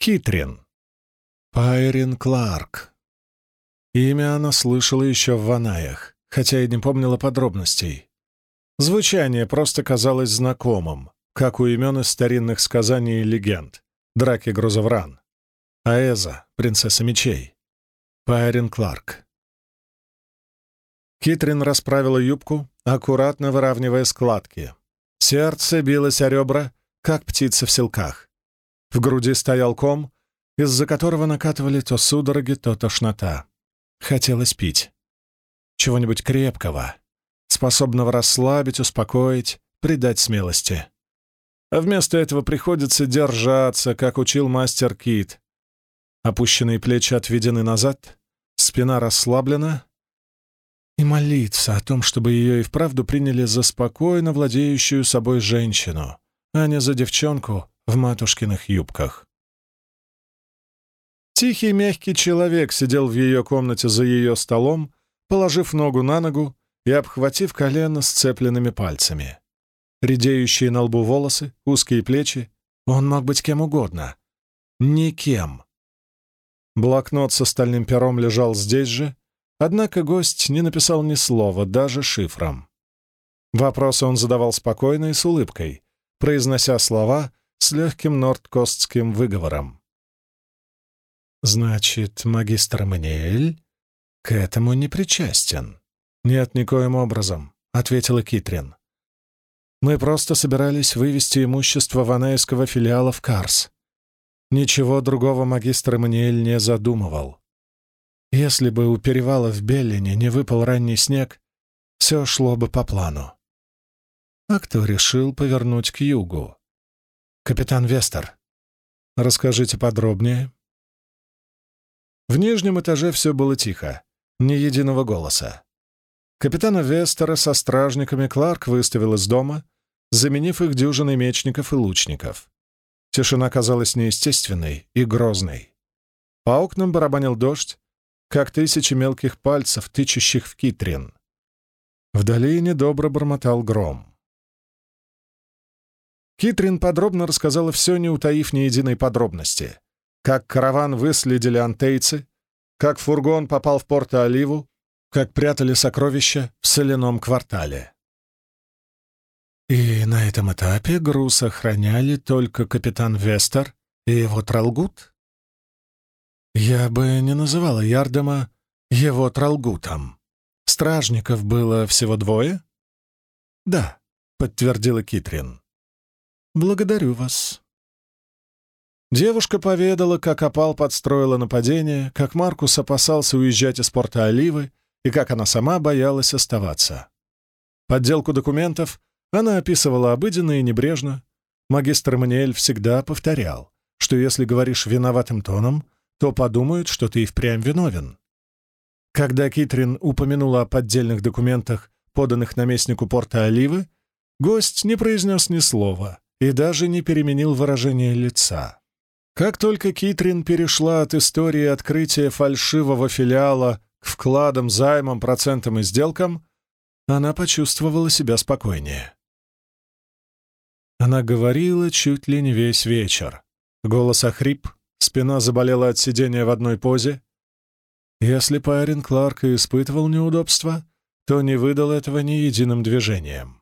Китрин. Пайрин Кларк. Имя она слышала еще в Ванаях, хотя и не помнила подробностей. Звучание просто казалось знакомым, как у имен из старинных сказаний и легенд. Драки Грузовран. Аэза, принцесса мечей. Пайрин Кларк. Китрин расправила юбку, аккуратно выравнивая складки. Сердце билось о ребра, как птица в селках. В груди стоял ком, из-за которого накатывали то судороги, то тошнота. Хотелось пить. Чего-нибудь крепкого, способного расслабить, успокоить, придать смелости. А вместо этого приходится держаться, как учил мастер Кит. Опущенные плечи отведены назад, спина расслаблена, и молиться о том, чтобы ее и вправду приняли за спокойно владеющую собой женщину, а не за девчонку в матушкиных юбках. Тихий мягкий человек сидел в ее комнате за ее столом, положив ногу на ногу и обхватив колено сцепленными пальцами. Редеющие на лбу волосы, узкие плечи. Он мог быть кем угодно. Никем. Блокнот с остальным пером лежал здесь же, однако гость не написал ни слова, даже шифром. Вопросы он задавал спокойно и с улыбкой, произнося слова с легким нордкостским выговором. Значит, магистр Маниэль к этому не причастен. Нет, никоим образом, ответила Китрин. Мы просто собирались вывести имущество ванейского филиала в Карс. Ничего другого магистр Маниэль не задумывал. Если бы у перевала в Беллине не выпал ранний снег, все шло бы по плану. А кто решил повернуть к югу? Капитан Вестер. Расскажите подробнее. В нижнем этаже все было тихо, ни единого голоса. Капитана Вестера со стражниками Кларк выставил из дома, заменив их дюжиной мечников и лучников. Тишина казалась неестественной и грозной. По окнам барабанил дождь, как тысячи мелких пальцев, тычущих в китрин. Вдали недобро бормотал гром. Китрин подробно рассказала все, не утаив ни единой подробности как караван выследили антейцы, как фургон попал в Порто-Оливу, как прятали сокровища в соляном квартале. И на этом этапе груз охраняли только капитан Вестер и его Тралгут? Я бы не называла Ярдема его Тралгутом. Стражников было всего двое? Да, подтвердила Китрин. Благодарю вас. Девушка поведала, как опал подстроила нападение, как Маркус опасался уезжать из порта Оливы и как она сама боялась оставаться. Подделку документов она описывала обыденно и небрежно. Магистр Маниэль всегда повторял, что если говоришь виноватым тоном, то подумают, что ты и впрямь виновен. Когда Китрин упомянула о поддельных документах, поданных наместнику порта Оливы, гость не произнес ни слова и даже не переменил выражение лица. Как только Китрин перешла от истории открытия фальшивого филиала к вкладам, займам, процентам и сделкам, она почувствовала себя спокойнее. Она говорила чуть ли не весь вечер. Голос охрип, спина заболела от сидения в одной позе. Если парень Кларк испытывал неудобства, то не выдал этого ни единым движением.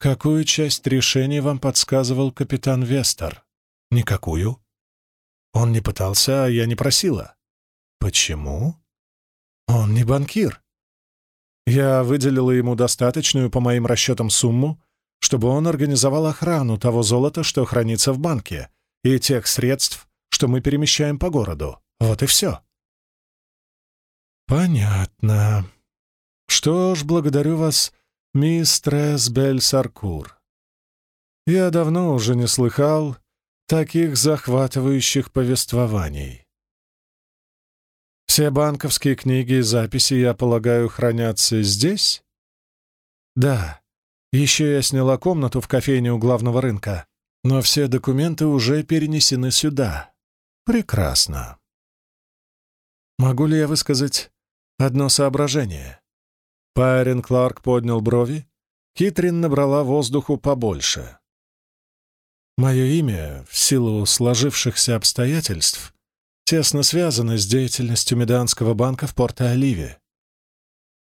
Какую часть решений вам подсказывал капитан Вестер? Никакую. Он не пытался, а я не просила. Почему? Он не банкир. Я выделила ему достаточную, по моим расчетам, сумму, чтобы он организовал охрану того золота, что хранится в банке, и тех средств, что мы перемещаем по городу. Вот и все. Понятно. Что ж, благодарю вас, мистрес Бель-Саркур. Я давно уже не слыхал таких захватывающих повествований. Все банковские книги и записи, я полагаю, хранятся здесь? Да. Еще я сняла комнату в кофейне у главного рынка, но все документы уже перенесены сюда. Прекрасно. Могу ли я высказать одно соображение? Парень Кларк поднял брови, Китрин набрала воздуху побольше. Мое имя, в силу сложившихся обстоятельств, тесно связано с деятельностью Меданского банка в Порто-Оливе.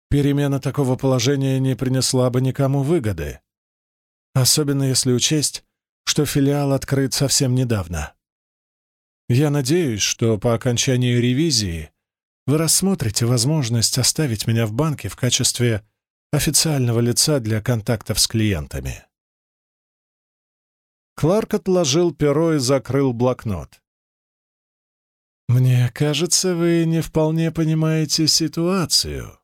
Перемена такого положения не принесла бы никому выгоды, особенно если учесть, что филиал открыт совсем недавно. Я надеюсь, что по окончании ревизии вы рассмотрите возможность оставить меня в банке в качестве официального лица для контактов с клиентами. Кларк отложил перо и закрыл блокнот. «Мне кажется, вы не вполне понимаете ситуацию.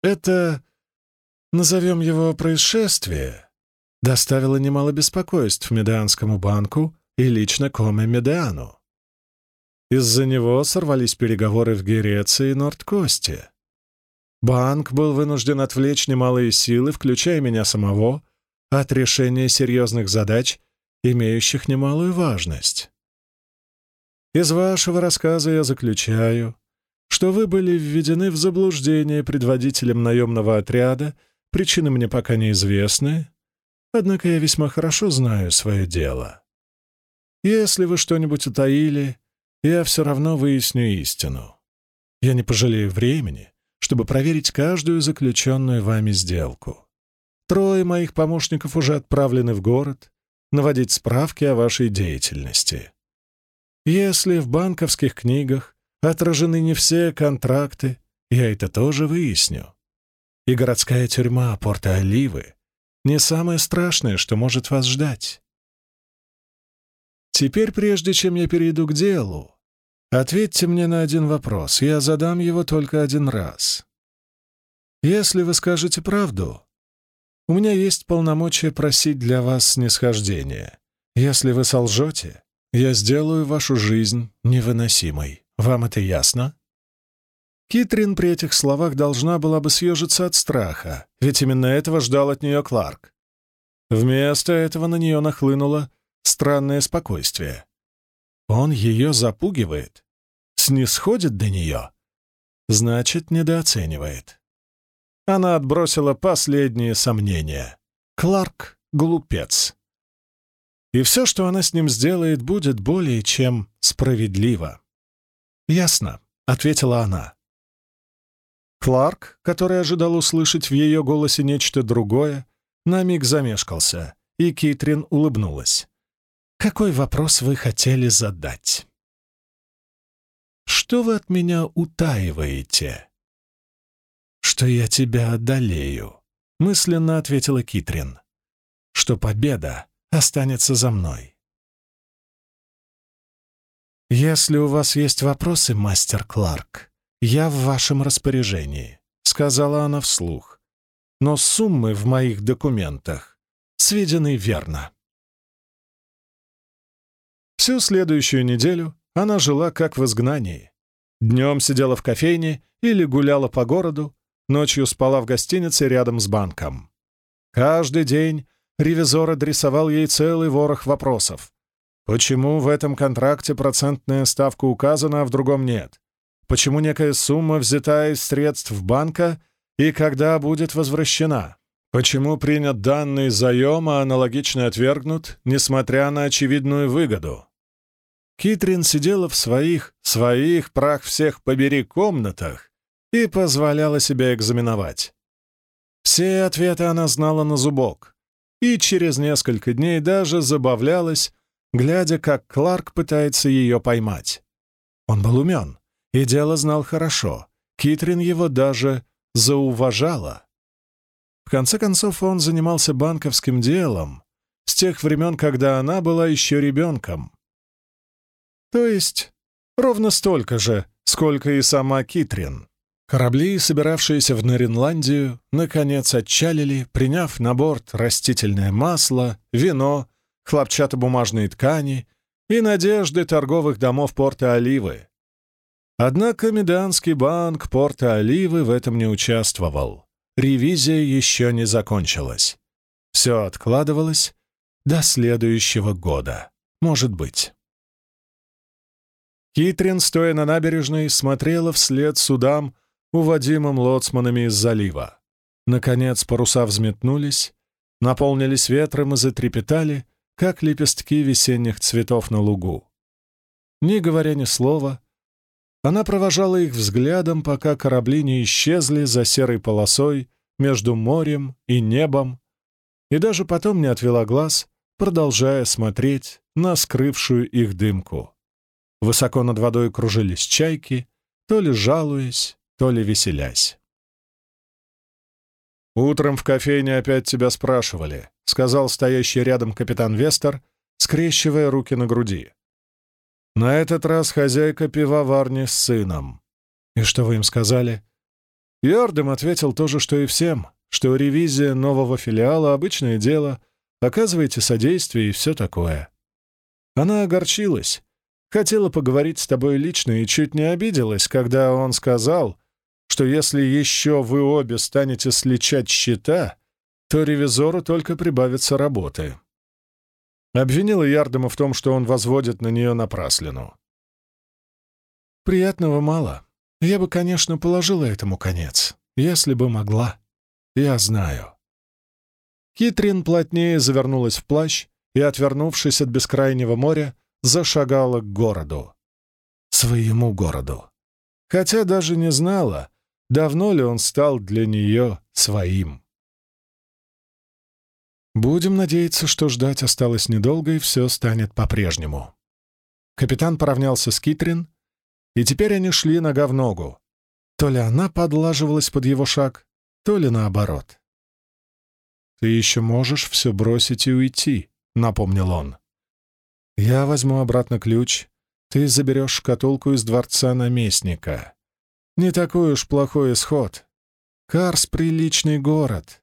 Это, назовем его происшествие, доставило немало беспокойств Медианскому банку и лично Коме Медиану. Из-за него сорвались переговоры в Греции и Нордкосте. Банк был вынужден отвлечь немалые силы, включая меня самого, от решения серьезных задач, имеющих немалую важность. Из вашего рассказа я заключаю, что вы были введены в заблуждение предводителем наемного отряда, причины мне пока неизвестны, однако я весьма хорошо знаю свое дело. Если вы что-нибудь утаили, я все равно выясню истину. Я не пожалею времени, чтобы проверить каждую заключенную вами сделку. Трое моих помощников уже отправлены в город наводить справки о вашей деятельности. Если в банковских книгах отражены не все контракты, я это тоже выясню. И городская тюрьма Порта-Оливы не самое страшное, что может вас ждать. Теперь, прежде чем я перейду к делу, ответьте мне на один вопрос. Я задам его только один раз. Если вы скажете правду, у меня есть полномочия просить для вас снисхождения. Если вы солжете, я сделаю вашу жизнь невыносимой. Вам это ясно?» Китрин при этих словах должна была бы съежиться от страха, ведь именно этого ждал от нее Кларк. Вместо этого на нее нахлынуло странное спокойствие. Он ее запугивает, снисходит до нее, значит, недооценивает. Она отбросила последние сомнения. Кларк — глупец и все, что она с ним сделает, будет более чем справедливо. «Ясно», — ответила она. Кларк, который ожидал услышать в ее голосе нечто другое, на миг замешкался, и Китрин улыбнулась. «Какой вопрос вы хотели задать?» «Что вы от меня утаиваете?» «Что я тебя одолею», — мысленно ответила Китрин. «Что победа останется за мной. «Если у вас есть вопросы, мастер Кларк, я в вашем распоряжении», — сказала она вслух. «Но суммы в моих документах сведены верно». Всю следующую неделю она жила как в изгнании. Днем сидела в кофейне или гуляла по городу, ночью спала в гостинице рядом с банком. Каждый день ревизор адресовал ей целый ворох вопросов. Почему в этом контракте процентная ставка указана, а в другом нет? Почему некая сумма взята из средств банка и когда будет возвращена? Почему принят данный заем, а аналогично отвергнут, несмотря на очевидную выгоду? Китрин сидела в своих, своих, прах всех побери, комнатах и позволяла себя экзаменовать. Все ответы она знала на зубок и через несколько дней даже забавлялась, глядя, как Кларк пытается ее поймать. Он был умен и дело знал хорошо. Китрин его даже зауважала. В конце концов, он занимался банковским делом с тех времен, когда она была еще ребенком. То есть ровно столько же, сколько и сама Китрин. Корабли, собиравшиеся в Наринландию, наконец отчалили, приняв на борт растительное масло, вино, хлопчатобумажные ткани и надежды торговых домов порта Оливы. Однако Меданский банк порта Оливы в этом не участвовал. Ревизия еще не закончилась. Все откладывалось до следующего года. Может быть. Китрин, стоя на набережной, смотрела вслед судам, уводимым лоцманами из залива. Наконец паруса взметнулись, наполнились ветром и затрепетали, как лепестки весенних цветов на лугу. Не говоря ни слова, она провожала их взглядом, пока корабли не исчезли за серой полосой между морем и небом, и даже потом не отвела глаз, продолжая смотреть на скрывшую их дымку. Высоко над водой кружились чайки, то ли жалуясь, то ли веселясь. «Утром в кофейне опять тебя спрашивали», — сказал стоящий рядом капитан Вестер, скрещивая руки на груди. «На этот раз хозяйка пивоварни с сыном». «И что вы им сказали?» Ярдем ответил то же, что и всем, что ревизия нового филиала — обычное дело, оказывайте содействие и все такое. Она огорчилась, хотела поговорить с тобой лично и чуть не обиделась, когда он сказал, что если еще вы обе станете сличать счета, то ревизору только прибавится работы. Обвинила Ярдема в том, что он возводит на нее напраслину. Приятного мало. Я бы, конечно, положила этому конец, если бы могла. Я знаю. Китрин плотнее завернулась в плащ и, отвернувшись от бескрайнего моря, зашагала к городу. Своему городу. Хотя даже не знала, давно ли он стал для нее своим. Будем надеяться, что ждать осталось недолго, и все станет по-прежнему. Капитан поравнялся с Китрин, и теперь они шли нога в ногу. То ли она подлаживалась под его шаг, то ли наоборот. «Ты еще можешь все бросить и уйти», — напомнил он. «Я возьму обратно ключ, ты заберешь шкатулку из дворца наместника. Не такой уж плохой исход. Карс — приличный город.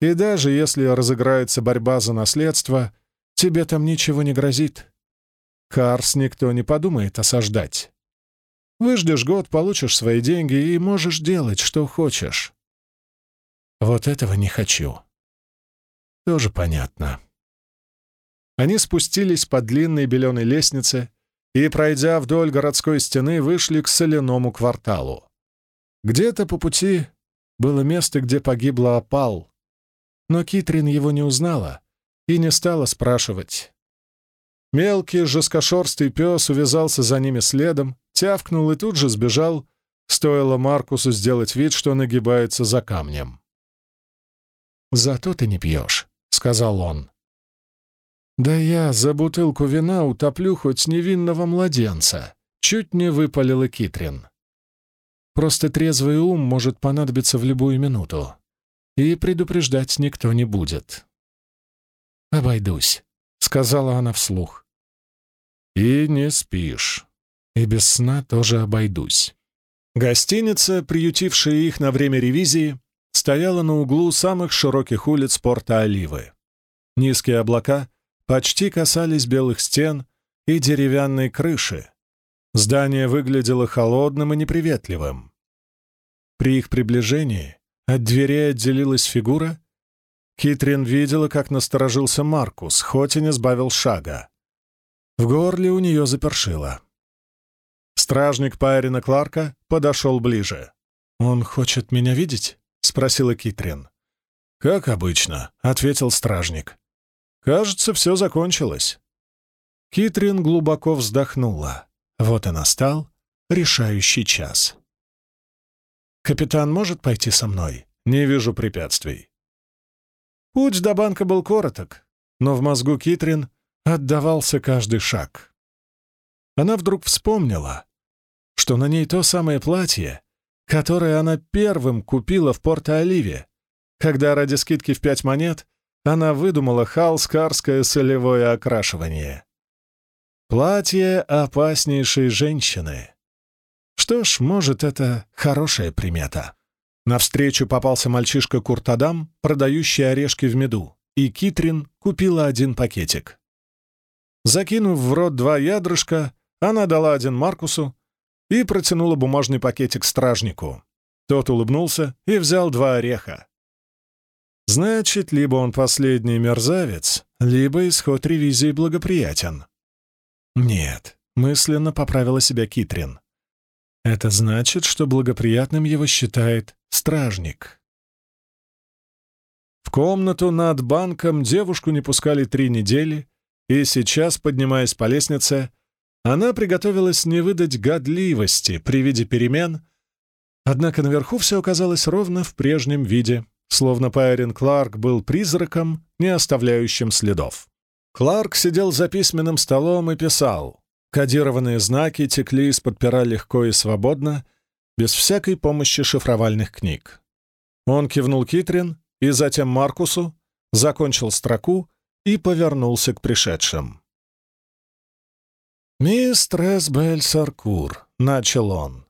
И даже если разыграется борьба за наследство, тебе там ничего не грозит. Карс никто не подумает осаждать. Выждешь год, получишь свои деньги и можешь делать, что хочешь. Вот этого не хочу. Тоже понятно. Они спустились по длинной беленой лестнице, и, пройдя вдоль городской стены, вышли к соляному кварталу. Где-то по пути было место, где погибла опал, но Китрин его не узнала и не стала спрашивать. Мелкий жесткошерстый пес увязался за ними следом, тявкнул и тут же сбежал, стоило Маркусу сделать вид, что нагибается за камнем. «Зато ты не пьешь», — сказал он. «Да я за бутылку вина утоплю хоть невинного младенца», — чуть не выпалила Китрин. «Просто трезвый ум может понадобиться в любую минуту, и предупреждать никто не будет». «Обойдусь», — сказала она вслух. «И не спишь. И без сна тоже обойдусь». Гостиница, приютившая их на время ревизии, стояла на углу самых широких улиц порта Оливы. Низкие облака почти касались белых стен и деревянной крыши. Здание выглядело холодным и неприветливым. При их приближении от дверей отделилась фигура. Китрин видела, как насторожился Маркус, хоть и не сбавил шага. В горле у нее запершило. Стражник Пайрина Кларка подошел ближе. «Он хочет меня видеть?» — спросила Китрин. «Как обычно», — ответил стражник. Кажется, все закончилось. Китрин глубоко вздохнула. Вот и настал решающий час. «Капитан может пойти со мной?» «Не вижу препятствий». Путь до банка был короток, но в мозгу Китрин отдавался каждый шаг. Она вдруг вспомнила, что на ней то самое платье, которое она первым купила в Порто-Оливе, когда ради скидки в пять монет она выдумала халскарское солевое окрашивание. Платье опаснейшей женщины. Что ж, может, это хорошая примета. Навстречу попался мальчишка Куртадам, продающий орешки в меду, и Китрин купила один пакетик. Закинув в рот два ядрышка, она дала один Маркусу и протянула бумажный пакетик стражнику. Тот улыбнулся и взял два ореха. Значит, либо он последний мерзавец, либо исход ревизии благоприятен. Нет, мысленно поправила себя Китрин. Это значит, что благоприятным его считает стражник. В комнату над банком девушку не пускали три недели, и сейчас, поднимаясь по лестнице, она приготовилась не выдать годливости при виде перемен, однако наверху все оказалось ровно в прежнем виде, словно Пайрин Кларк был призраком, не оставляющим следов. Кларк сидел за письменным столом и писал. Кодированные знаки текли из-под пера легко и свободно, без всякой помощи шифровальных книг. Он кивнул Китрин и затем Маркусу, закончил строку и повернулся к пришедшим. «Мистрес Бель-Саркур», — начал он.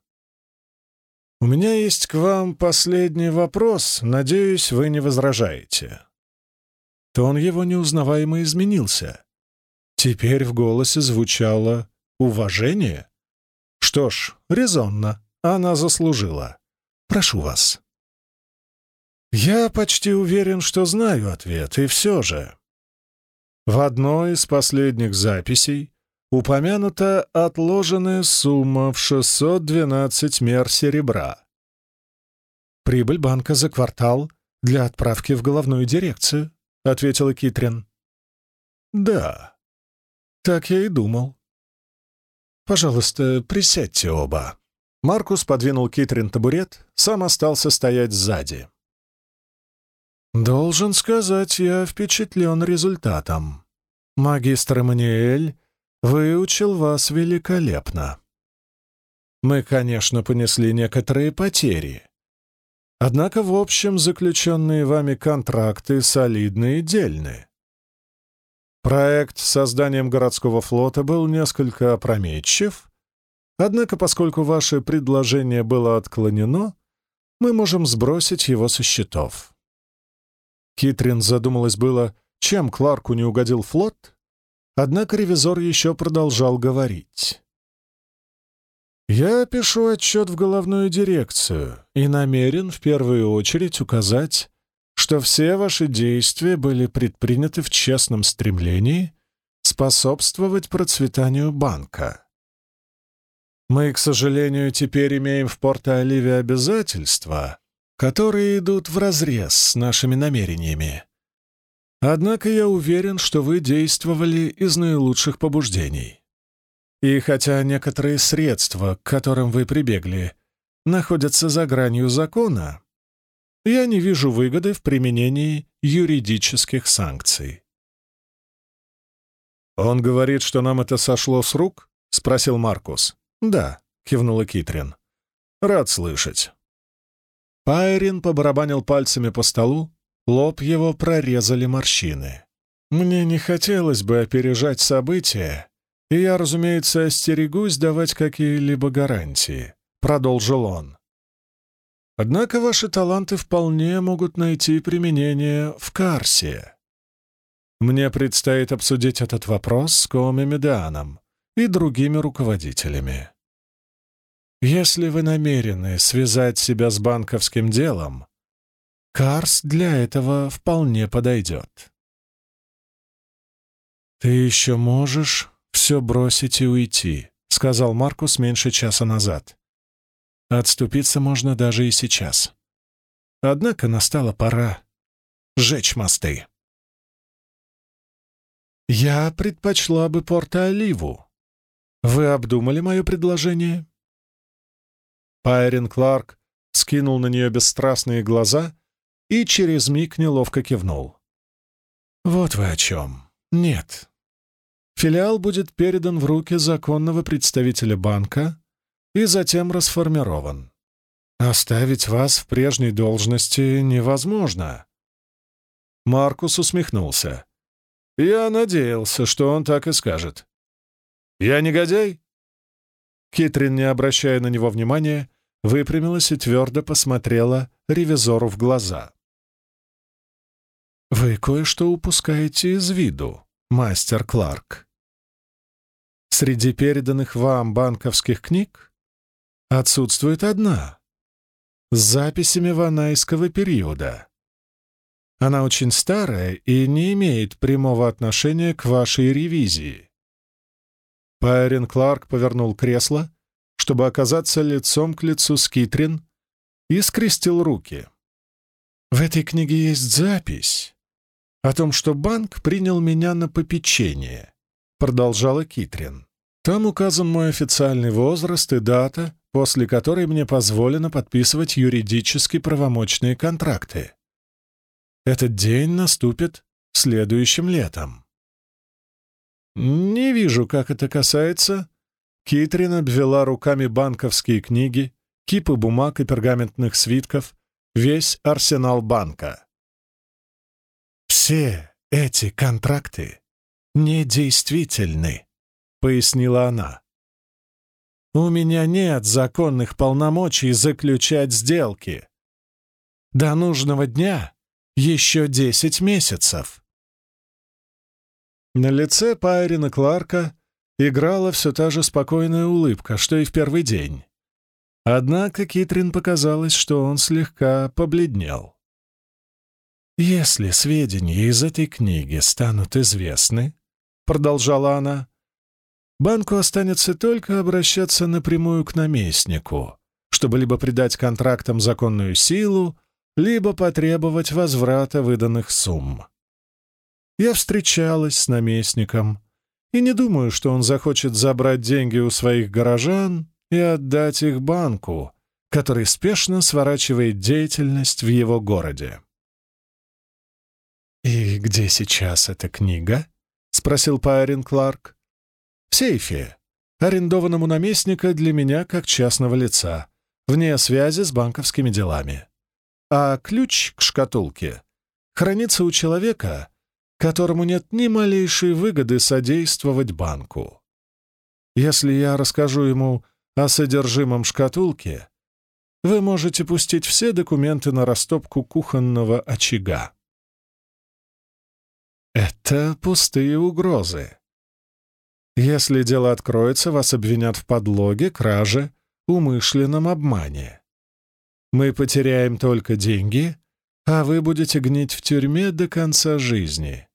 «У меня есть к вам последний вопрос, надеюсь, вы не возражаете». Тон его неузнаваемо изменился. Теперь в голосе звучало уважение. Что ж, резонно, она заслужила. Прошу вас. Я почти уверен, что знаю ответ, и все же. В одной из последних записей упомянута отложенная сумма в 612 мер серебра. Прибыль банка за квартал для отправки в головную дирекцию. — ответила Китрин. «Да, так я и думал. Пожалуйста, присядьте оба». Маркус подвинул Китрин табурет, сам остался стоять сзади. «Должен сказать, я впечатлен результатом. Магистр Эммануэль выучил вас великолепно. Мы, конечно, понесли некоторые потери, Однако, в общем, заключенные вами контракты солидны и дельны. Проект с созданием городского флота был несколько опрометчив, однако, поскольку ваше предложение было отклонено, мы можем сбросить его со счетов. Китрин задумалась было, чем Кларку не угодил флот, однако ревизор еще продолжал говорить. Я пишу отчет в головную дирекцию и намерен в первую очередь указать, что все ваши действия были предприняты в честном стремлении способствовать процветанию банка. Мы, к сожалению, теперь имеем в Порто-Оливе обязательства, которые идут вразрез с нашими намерениями. Однако я уверен, что вы действовали из наилучших побуждений. И хотя некоторые средства, к которым вы прибегли, находятся за гранью закона, я не вижу выгоды в применении юридических санкций. «Он говорит, что нам это сошло с рук?» — спросил Маркус. «Да», — кивнула Китрин. «Рад слышать». Пайрин побарабанил пальцами по столу, лоб его прорезали морщины. «Мне не хотелось бы опережать события и я, разумеется, остерегусь давать какие-либо гарантии», — продолжил он. «Однако ваши таланты вполне могут найти применение в Карсе. Мне предстоит обсудить этот вопрос с Коми Медианом и другими руководителями. Если вы намерены связать себя с банковским делом, Карс для этого вполне подойдет. Ты еще можешь все бросить и уйти», — сказал Маркус меньше часа назад. Отступиться можно даже и сейчас. Однако настала пора сжечь мосты. «Я предпочла бы Порто-Оливу. Вы обдумали мое предложение?» Пайрин Кларк скинул на нее бесстрастные глаза и через миг неловко кивнул. «Вот вы о чем. Нет, Филиал будет передан в руки законного представителя банка и затем расформирован. Оставить вас в прежней должности невозможно. Маркус усмехнулся. Я надеялся, что он так и скажет. «Я негодяй?» Китрин, не обращая на него внимания, выпрямилась и твердо посмотрела ревизору в глаза. «Вы кое-что упускаете из виду, мастер Кларк. Среди переданных вам банковских книг отсутствует одна с записями ванайского периода. Она очень старая и не имеет прямого отношения к вашей ревизии. Пайрин Кларк повернул кресло, чтобы оказаться лицом к лицу с Китрин, и скрестил руки. В этой книге есть запись, о том, что банк принял меня на попечение», — продолжала Китрин. «Там указан мой официальный возраст и дата, после которой мне позволено подписывать юридически правомочные контракты. Этот день наступит следующим летом». «Не вижу, как это касается». Китрин обвела руками банковские книги, кипы бумаг и пергаментных свитков, весь арсенал банка. «Все эти контракты недействительны», — пояснила она. «У меня нет законных полномочий заключать сделки. До нужного дня еще десять месяцев». На лице Пайрина Кларка играла все та же спокойная улыбка, что и в первый день. Однако Китрин показалось, что он слегка побледнел. «Если сведения из этой книги станут известны, — продолжала она, — банку останется только обращаться напрямую к наместнику, чтобы либо придать контрактам законную силу, либо потребовать возврата выданных сумм. Я встречалась с наместником и не думаю, что он захочет забрать деньги у своих горожан и отдать их банку, который спешно сворачивает деятельность в его городе. «И где сейчас эта книга?» — спросил Пайрин Кларк. «В сейфе, арендованном у наместника для меня как частного лица, вне связи с банковскими делами. А ключ к шкатулке хранится у человека, которому нет ни малейшей выгоды содействовать банку. Если я расскажу ему о содержимом шкатулки, вы можете пустить все документы на растопку кухонного очага. Это пустые угрозы. Если дело откроется, вас обвинят в подлоге, краже, умышленном обмане. Мы потеряем только деньги, а вы будете гнить в тюрьме до конца жизни.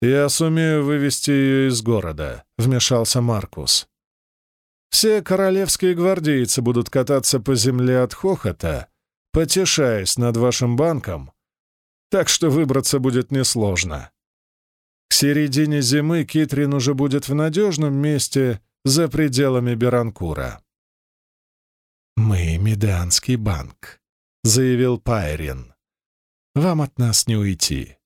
«Я сумею вывести ее из города», — вмешался Маркус. Все королевские гвардейцы будут кататься по земле от хохота, потешаясь над вашим банком, так что выбраться будет несложно. К середине зимы Китрин уже будет в надежном месте за пределами Беранкура. «Мы — Меданский банк», — заявил Пайрин. «Вам от нас не уйти.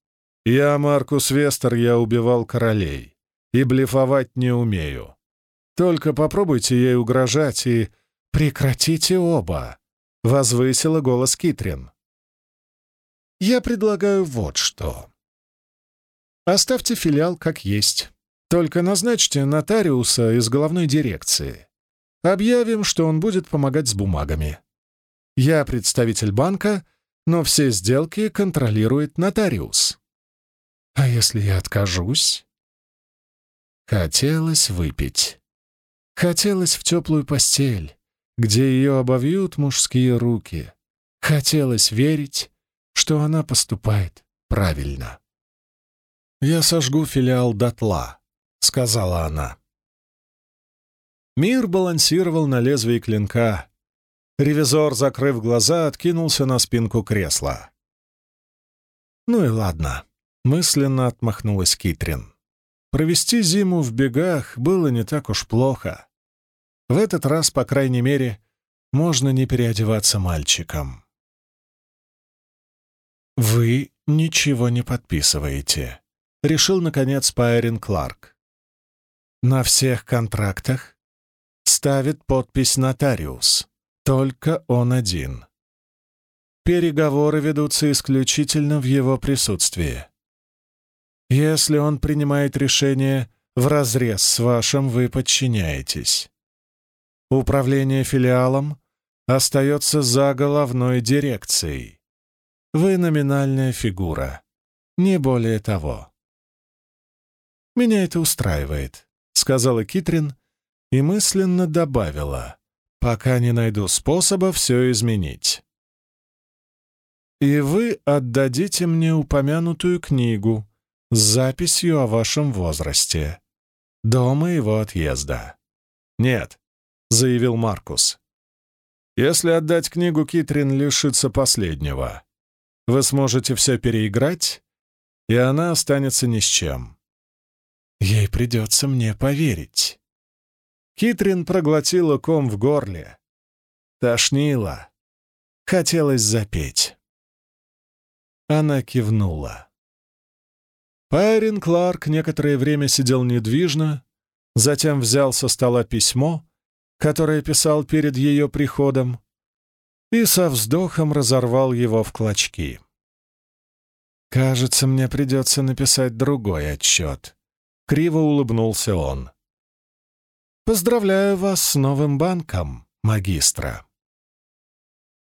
Я Маркус Вестер, я убивал королей, и блефовать не умею. Только попробуйте ей угрожать и прекратите оба!» — возвысила голос Китрин. «Я предлагаю вот что. Оставьте филиал как есть. Только назначьте нотариуса из головной дирекции. Объявим, что он будет помогать с бумагами. Я представитель банка, но все сделки контролирует нотариус. А если я откажусь?» Хотелось выпить. Хотелось в теплую постель, где ее обовьют мужские руки. Хотелось верить, что она поступает правильно. «Я сожгу филиал дотла», — сказала она. Мир балансировал на лезвии клинка. Ревизор, закрыв глаза, откинулся на спинку кресла. «Ну и ладно», — мысленно отмахнулась Китрин. Провести зиму в бегах было не так уж плохо. В этот раз, по крайней мере, можно не переодеваться мальчиком. «Вы ничего не подписываете», — решил, наконец, Пайрин Кларк. «На всех контрактах ставит подпись нотариус, только он один. Переговоры ведутся исключительно в его присутствии. Если он принимает решение вразрез с вашим, вы подчиняетесь. Управление филиалом остается за головной дирекцией. Вы номинальная фигура, не более того. «Меня это устраивает», — сказала Китрин и мысленно добавила, «пока не найду способа все изменить». «И вы отдадите мне упомянутую книгу», с записью о вашем возрасте. До моего отъезда». «Нет», — заявил Маркус. «Если отдать книгу, Китрин лишится последнего. Вы сможете все переиграть и она останется ни с чем. Ей придется мне поверить. Китрин проглотила ком в горле. Тошнило. Хотелось запеть. Она кивнула. Пайрин Кларк некоторое время сидел недвижно, затем взял со стола письмо, которое писал перед ее приходом, и со вздохом разорвал его в клочки. «Кажется, мне придется написать другой отчет», — криво улыбнулся он. «Поздравляю вас с новым банком, магистра».